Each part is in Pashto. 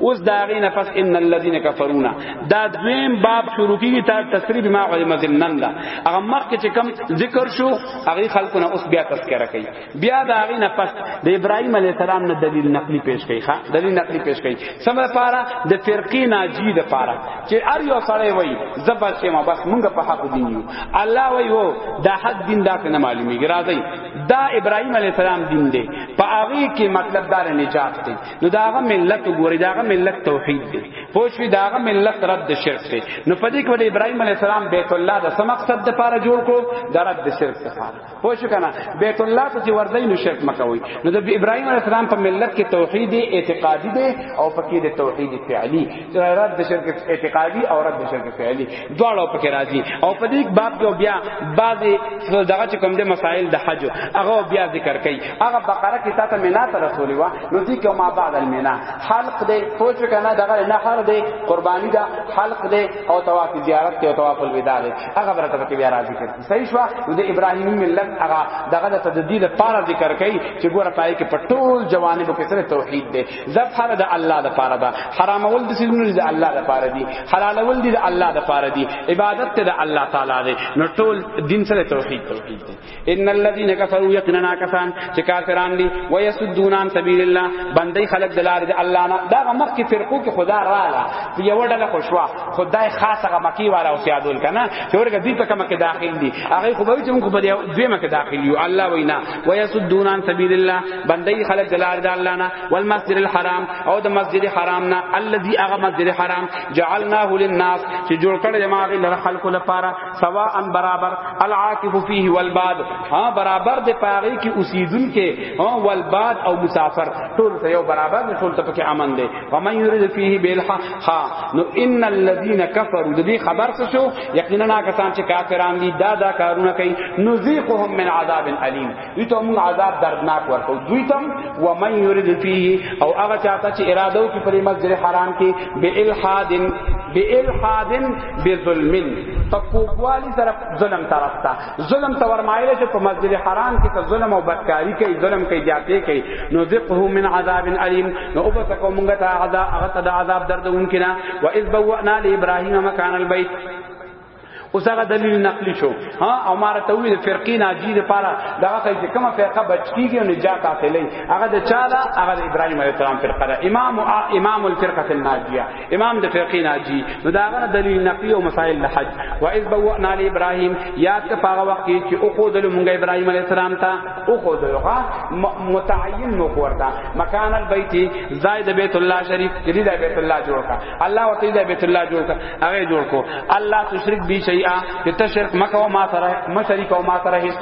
اوس دا غي نفس ان الذين كفرون دا دویم باب شروع کیږي تا تسریب ما علم ذنن دا هغه مخ کې کم ذکر شو هغه خلکو نه اوس بیا تذکرہ کوي بیا دا غي نفس د ابراهيم عليه السلام نه دلیل نقلی پیش کوي ښا دلیل نقلی پیش کوي سم لپاره د فرقې ناجی د پاره چې ار یو سره وای زبر چې ما بس مونږ په حق دین یو الله وای وو دا حق دین دا نه معلومیږي راځي دا ابراهيم عليه السلام دین دی په هغه کې مطلب دار نجات دی نو داغه ملت ګوري داغه ملت توحید دی پوښوی داغه ملت رد شرک دی نو پدې کې ولې ابراهیم علی السلام بیت الله د سم مقصد د پاره جوړ کو د رد شرک د پاره پوښو کنه بیت الله ته چې ورځي نو شرک مکوي نو د ابراهیم علی السلام په ملت کې توحید اعتقادي دی او پکې د توحید فعلی رد شرک اعتقادي او رد شرک فعلی دواړو پکې راځي او په دې باب کې بیا بعضی دغه چې کوم د مسائل د حج هغه بیا ذکر کړي هغه بقره کې تاسو مینا ته رسولي وا نو دې کې ما بعد المینا حلق دې پوچ کنه دغه نحر دې قربانی دا حلق دې او طواف زیارت کې او طواف الوداع دې هغه برته پکې بیا راځي کړي صحیح شو د ابراهیمی ملت هغه دغه د تددید لپاره ذکر کړي چې ګوره پای کې پټول جوانب کې سره توحید دې ذات هر د الله د پاره ده حرامول د سيزونو د الله د پاره دي حلالول دي د الله د پاره دي عبادت ته د الله تعالی دی نو ټول دین سره توحید توحید دی ان الذين كفروا يقننا کسان چې کافران دي ويسدون عن سبيل الله بندي خلق د لار د الله نه دا مخ کې فرقو کې خدا رااله یو ډله خوشوا خدای خاصه مکی والا او سیادول کنه چې ورګه دې په کمه کې داخل دي هغه خو به چې موږ په دې دویمه کې داخل یو الله وینا ويسدون عن سبيل الله بندي خلق دلار د الله نه والمسجد الحرام او د مسجد حرام نه الذي اغه مسجد حرام جعلناه للناس چې جوړ کړل ما غي لر خلق لپاره سواء برابر العاكف فيه والباد ها برابر د پاغي کې اوسیدون کې ها والباد او مسافر ټول ته یو برابر نه ټول ته پکې امن دي ومن يريد فيه بالحق ها نو ان الذين كفروا دې خبر څه شو یقینا کسان چې کافران دي دا دا کارونه کوي نذيقهم من عذاب الیم ایتو موږ عذاب دردناک ورکو دوی تم و من یرید فیه او هغه چاته چې اراده وکړي په مسجد حرام کې به الحاد به الحاد به ظلم تقوقوالی طرف ظلم طرف تا ظلم ته ورمایل چې په مسجد حرام کې ته ظلم او بدکاری کوي ظلم کوي جاته کوي نو ذقه من عذاب الیم نو او بس کوم غته عذاب هغه عذاب دردون کنا و اذ بوأنا لابراهیم مکان البیت اوس هغه دلیل نقلی شو ها او مار ته وی فرقی ناجی لپاره دا کوي چې کومه فرقه بچ کیږي او نجات حاصلې هغه د چا دا هغه د ابراهیم علیه السلام فرقه ده امام امام الفرقه الناجیه امام د فقې ناجی نو دا غره دلیل نقلی او مسائل د حج و اذ بوأنا علی ابراهیم یاد ک پاغه وخت چې او خو دل مونږ ابراهیم علی السلام ته او خو دلغه متعین نو ورته مکان البیت زائد بیت الله شریف جدید بیت الله جوړ کا الله وتعالى بیت الله جوړ کا هغه جوړ کو الله تشرک بی شیئا چې تشرک مکه او ما سره مشرک او ما سره هیڅ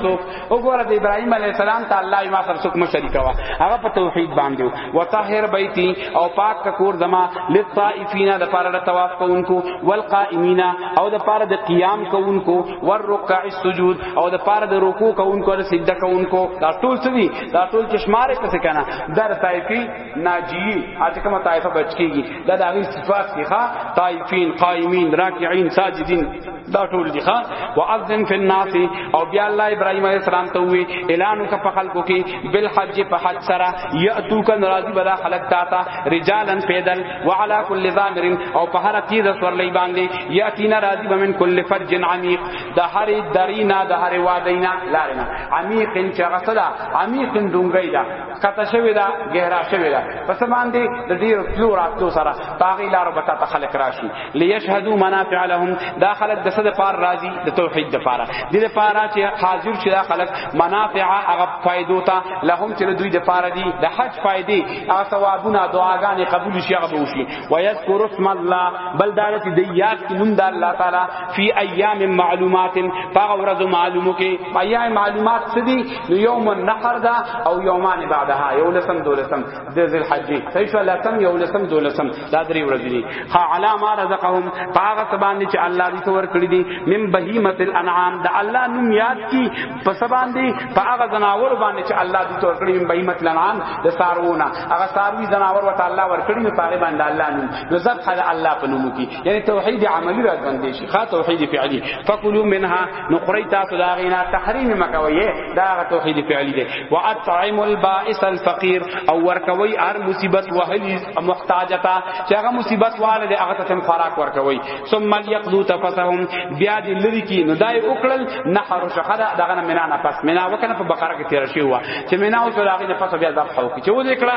وګوره د ابراهيم عليه السلام ته الله ما سره څوک مشرک وا هغه په توحید باندې وطهر بیتی او پاک کا کور زما للطائفین د پاره د طواف کوونکو والقائمین او د پاره د قیام کوونکو والرکع السجود او د پاره د رکوع کوونکو او سجده کوونکو دا ټول څه دي دا ټول چشماره څه کنه در طائفی ناجی اته کومه طائفه بچ کیږي دا د هغه صفات دي ښا طائفین قائمین راکعين ساجدین دا ټول دي ښا واذن فی الناس او بیا الله ابراهیم علیه السلام ته وی اعلان وک په خلکو کې بل حج په حج سره یاتو ک ناراضی بلا خلق تا تا رجالا پیدل وعلى كل ضامر او په هر تیز سور لای باندې یاتی ناراضی بمن کل فرج عمیق د هر درینا د هر وادینا لارنا عمیق چې غسدا عمیق دونګی دا کته شوی دا گہرا شوی دا پس باندې د دې تلو راتلو سره پاغي لار بتا خلق راشي ليشهدوا منافع لهم دا خلق د صد پار راضي د توحید د پاره د دې پاره چې حاضر شي دا خلق منافع هغه فائدو ته لهم چې دوی د پاره دي د حج فائدې هغه ثوابونه دعاګانې قبول شي هغه به وشي ويذكر اسم الله بل دا چې د یاد کې نوم د الله تعالی فی ایام معلومات هغه ورځ معلومو کې ایام معلومات سدي یوم النحر دا او یومان بعدها یولسم دولسم د ذل حج صحیح شو لکم یو لسم دو لسم دا درې ورځې دي ها علامه رزقهم پاغه سبان دي چې الله دې څور کړی دي من بهیمه الانعام دا الله نوم یاد کی په سبان دي پاغه زناور باندې چې الله دې څور کړی من بهیمه الانعام د سارونه هغه ساروی زناور وته الله ور کړی نو پاغه باندې الله نوم نو زب خل الله په نوم کی یعنی توحید عملی را باندې شي خا توحید فعلی فکلوا منها نقری تاسو دا غینا تحریم مکوي دا توحید فعلی دی واطعم البائس الفقیر او ورکوي هر مصیبت وهلی محتاجتا چې هغه مصیبت والے دی هغه ته خوراک ورکوي ثم یقضوا تفسهم بیا دې لری کی نو دای وکړل نحر شخدا دغه نه مینا نه پس مینا وکنه په بقره کې تیر شي وا چې مینا او ته هغه نه پس بیا ذبح وکړي چې و دې کړه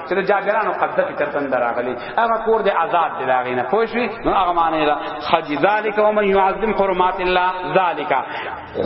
چې د جابرانو قبضه کې ترتن دراغلي هغه کور د آزاد دی لاغې نه پوه شوي نو هغه معنی دا خج ذالک و من يعظم حرمات الله ذالک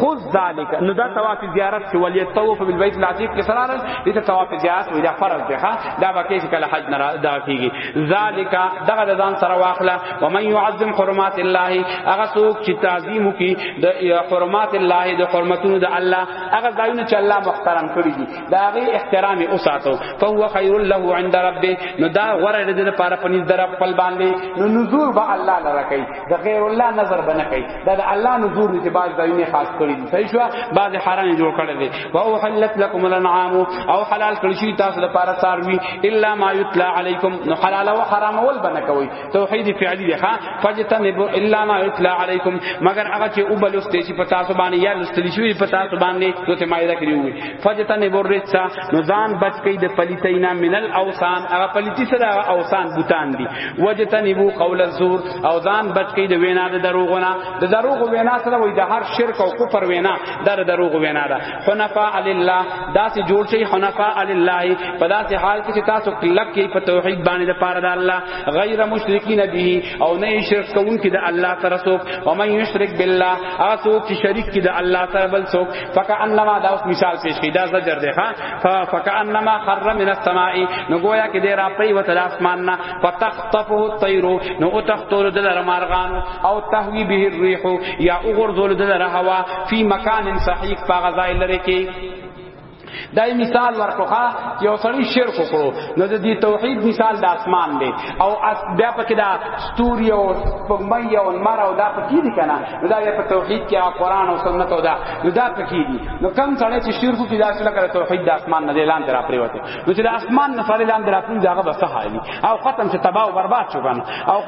خذ ذالک نو دا طواف زیارت چې ولی طواف بالبیت العتیق کې سره راځي دې طواف زیارت وي دا فرض دی ښا دا باقي چې کله حج نه دا کیږي ذالک دغه د ځان سره واخله و من يعظم حرمات الله هغه څوک چې تعظیم کوي د حرمات الله د حرمتونو د الله هغه ځایونه چې الله محترم کړی دي دا غي احترام اوساتو فهو خير له عند ربي نو دا غره دې نه پاره پنځ در خپل باندې نو نذور به الله لره کوي دا غیر الله نظر بنه کوي دا الله نذور دې باز دینه خاص کړی دي صحیح شو باز حرام جوړ کړی دي او حلت لكم الانعام او حلال کړی شي تاسو لپاره ساروي الا ما يتلى عليكم نو حلال او حرام ول بنه کوي توحید فعلی دی ښا فجتنب الا ما یتلا علیکم مگر هغه چې او بلوس دی چې پتا سو باندې یا لستل شوی پتا سو باندې دوته مایده کړی وي فجتنب الرجس نو ځان بچ کئ د پلیتینا من الاوسان هغه پلیتی سره اوسان بوتان دی وجتنبو قول الزور او ځان بچ کئ د وینا د دروغونه د دروغ وینا سره وای د هر شرک او کفر وینا در دروغ وینا ده حنفاء لله داسې جوړ شي حنفاء لله په داسې حال کې چې تاسو کلک کې په توحید باندې د پاره د الله غیر مشرکین به او نه شرک کون کی د الله سره سوک و من یشرک بالله اسو کی شریک کی د الله سره بل سوک فکانما دا اوس مثال پیش کی دا زجر دی ها فکانما خر من السماء نو گویا کی دیر اپری و تل اسمان نا فتخطفه الطير نو او تختور د رمارغان او تهوی به الريح یا اوغرزول د هوا فی مکان صحیح پاغزای لری کی دای مثال ورکوخه یو سړی شرک وکړو نو د دې توحید مثال د اسمان دی او اس بیا پکې دا ستوري او سپوږمۍ او نمر او دا پکې دي کنه نو دا په توحید کې او قران او سنت او دا نو دا پکې دي نو کم سړی چې شرک کوي دا اصله کړه توحید د اسمان نه اعلان درا پریوته نو چې د اسمان نه سره اعلان درا پریوته هغه بس حالي او ختم چې تباہ او برباد شو کنه او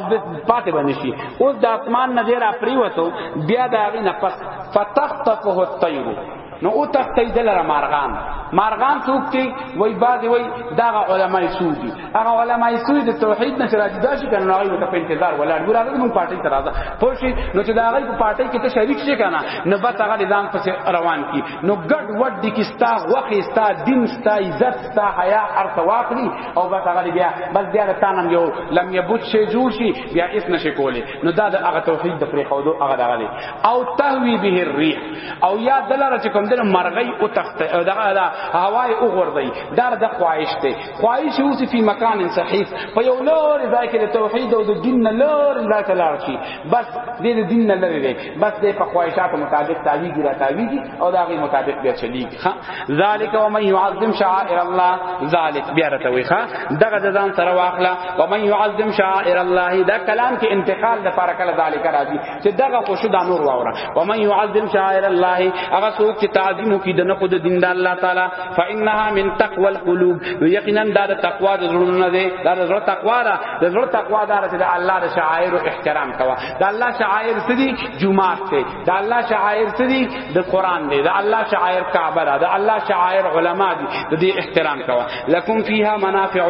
پاتې باندې شي اوس د اسمان نه درا پریوته بیا دا غي نه پس فتخطفه الطير نو او تختی دلر مارغان مارغان څوک دی وای بعد وای دا علماء سودی هغه علماء سودی د توحید نه راځي دا شي کنه هغه ته په انتظار ولاړ ګور هغه مون پارټي ته راځه پوه شي نو چې دا هغه په پارټي کې ته شریک شي کنه نو بس هغه نظام پس روان کی نو ګډ وډ دي کې ستا وخت ستا دین ستا عزت ستا حیا ارث واخلي او بس هغه بیا بس بیا ته نام یو لم یبوت شي جوړ شي بیا اس نشي کولی نو دا د هغه توحید د پرې خودو هغه دغه دی او تهوی به الريح او یا دلاره چې کوم دنه مرغی او تخت دغه دا هوای او غردی دا د خواهش دی خواهش اوس په مکان صحیح په یو لور ځای کې د توحید او د دین لور ځای ته لار شي بس دې د دین نه لري بس دې په خواهشاتو مطابق تعویږي را تعویږي او دا غي مطابق بیا چلیږي ها ذالک و من يعظم شعائر الله ذالک بیا راته وي ها دغه د ځان سره واخلا و من يعظم شعائر الله دا کلام کې انتقال د فارق کله ذالک راځي چې دغه خوشو د نور واورا و من يعظم شعائر الله هغه څوک چې تعظیم کوي د نه خود دین د الله تعالی فانها من تقوى القلوب یقینا دا د تقوا د زړونو نه دی دا د زړه تقوا ده د زړه تقوا دار چې د الله د شعائر احترام کوا د الله شعائر سدي جمعه ته دا الله شعائر څه دي د قران دی دا الله شعائر کعبه ده دا الله شعائر علما دي د دې احترام کوه لکم فیها منافع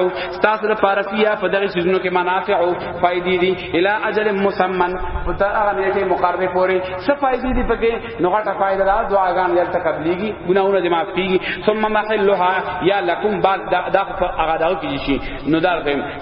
تاسو لپاره فیها په دغه سيزونو کې منافع او فائدې دي الی اجل مسمن په تر هغه نیټه مقرره پورې څه فائدې دي پکې نو غټه فائدہ ده دعاګان یل تقبلیږي ګناونه دې معاف کیږي ثم محلها یا لکم بعد دا هغه دغه کیږي نو دا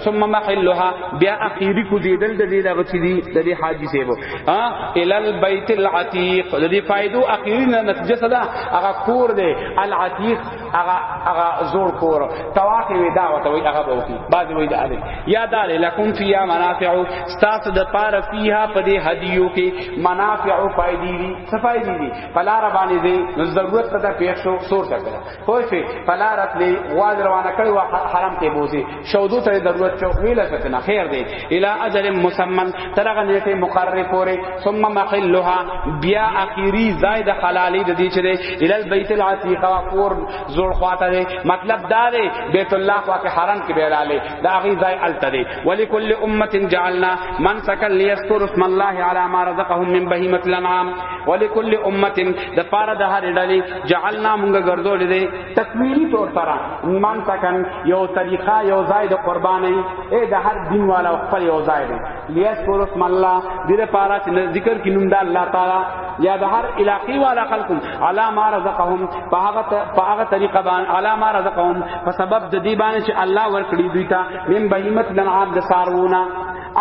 ثم محلها بیا اخیری کو دیدل د دې دغه چي دي د دې حاجی سیبو ها ال البيت العتيق د دې فائدو اخیری نتیجه صدا هغه کور دی العتيق هغه هغه زور کور طواف وی دا وته وی هغه بوکی بعد وی دا علی یا دار لکم فیا منافع استاس د پار فیها پدې هدیو کې منافع فائدې دي صفای دي فلا ربانی دي ضرورت ته پیښ شو سور څه کړه خو فلا رات لی واز روانه کړو حرام ته بوزي شودو ته ضرورت شو ویل کتنا خیر دی الی اجل مسمن ترغه نیټه مقرره پوره ثم محلها بیا اخیری زائد حلالی د دې چره الی البیت العتیق پور زور خواته دی مطلب دا دی بیت الله خوا کې حرم کې بیلاله دا غی زای الته دی ولکل امه جعلنا من سکل لیذکر اسم الله علی ما رزقهم من بهیمه الانعام ولکل امه د پاره د هر ډلې جعلنا مونږ ګرځولې دی تکوینی طور سره ایمان تکن یو طریقه یو ځای د قرباني اے د هر دین والا خپل یو ځای دی لیس پر اسم الله دې لپاره چې ذکر کې نوم د الله تعالی یا د هر علاقې والا خلق علا ما رزقهم په هغه په هغه طریقه باندې علا ما رزقهم په سبب د دې باندې چې الله ورکړي دوی ته من بهیمت لنعام د سارونه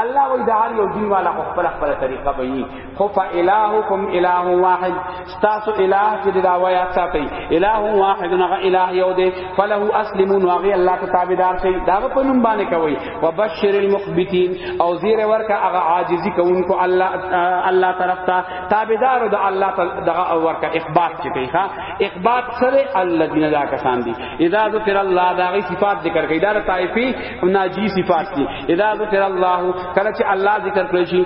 الله وی د هر یو دین والا خپل خپل طریقه وی خو فإلهکم إله واحد ستاسو إله چې دا ویا ساتي إله واحد نه إله یو دی فله اسلمون واغي الله ته تابعدار شي دا په نوم باندې کوي وبشر المخبتين او زیر ورکه هغه عاجزي کوونکو الله الله طرف ته تابعدار د الله دغه ورکه اخبات چې کوي ښا اخبات سره الذين لا کسان دي اذا ذکر الله دا غي صفات ذکر کوي دا طائفي ناجی صفات دي اذا ذکر الله کله چې الله ذکر کړی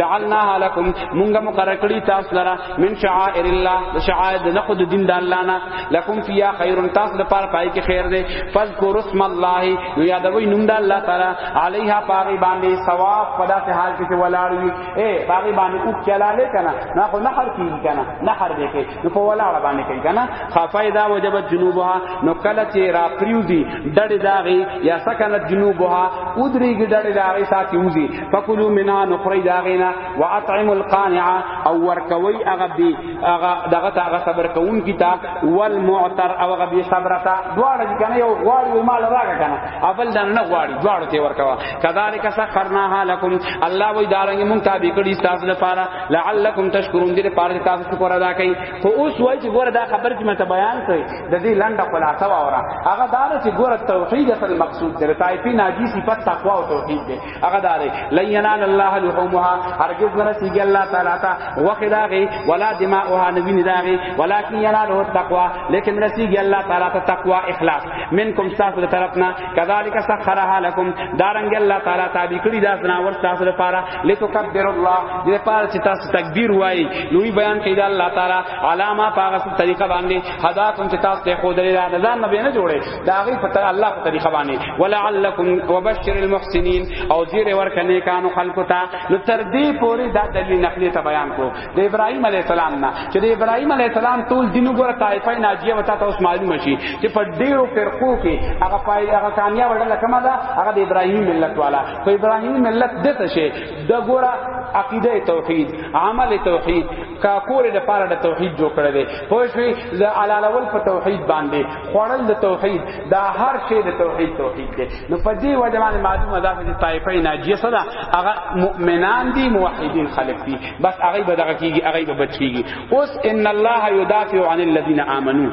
جعلناها لكم مونږ مقرر کړی تاسو لره من شعائر الله د شعائر د نخود دین د الله نه لكم فيها خير تاسو د پاره پای کې خیر دی فذكروا اسم الله نو یادوي نوم د الله تعالی علیها پاغي باندې ثواب پدا ته حال کې ولاړ وي اے پاغي باندې او چلاله کنه نه خو نحر کیږي کنه نحر دی کې نو په ولاړه باندې کوي کنه خفای دا وجبت جنوبها نو کله چې را پریوزی ډډه داغي یا سکنت جنوبها ودریږي ډډه داغي ساتي وزي فکلوا منها نخری داغینا واطعم القانع او ورکوي هغه بي هغه دغه تا هغه صبر کوون کیتا والمعتر او هغه بي صبرتا دواړه کنه یو غواړي مال راګه کنه اول دا نه غواړي دواړه ته ورکوا کذالک سخرناها لكم الله وی دارنګ مونږ تابع کړی تاسو لپاره لعلکم تشکرون دې پاره تاسو شکر ادا کړئ خو اوس وای چې ګوره دا خبر چې مته بیان کړئ د دې لنډه خلاصه واورا هغه دا چې ګوره توحید اصل مقصود دی طایفی ناجی صفت تقوا او توحید دی هغه دا دی لینال الله لحومها هرگز نه رسیږي الله تعالی ته وخداغه ولا دماؤها نبی نداغه ولکن یناله التقوا لیکن رسیږي الله تعالی ته تقوا اخلاص منکم تاسو طرفنا کذالک سخرها لكم دارنګ الله تعالی تابع کړی دا زناور تاسو لپاره لتکبر الله دې لپاره چې تاسو تکبیر وایي لوی بیان کړي دا الله تعالی علامه پاغه طریقه باندې حدا کوم چې تاسو ته خو درې دا ځان نه بینه جوړي دا غي پته الله په طریقه باندې ولعلکم وبشر المحسنین او زیر ورکنه کانو خلقتا نو تر دې پوری دا دلیل نقلی ته بیان کو د ابراهيم عليه السلام نه چې د ابراهيم عليه السلام ټول دین وګوره طائفه ناجیه وتا ته اوس معلوم شي چې په ډیرو فرقو کې هغه پای هغه کامیاب ډله کومه ده هغه د ابراهيم ملت والا خو ابراهيم ملت دته شي د ګوره عقیده توحید عمل توحید کا کور د پاره د توحید جوړ کړی دی خو شوی د علالول په توحید باندې خړل د توحید دا هر شی د توحید توحید دی نو په دې وجه باندې معلومه ده چې طائفه ناجیه سره هغه مؤمنان دي موحدین خلق دي بس هغه به دغه کیږي هغه به بچ کیږي اوس ان الله یدافع عن الذين امنوا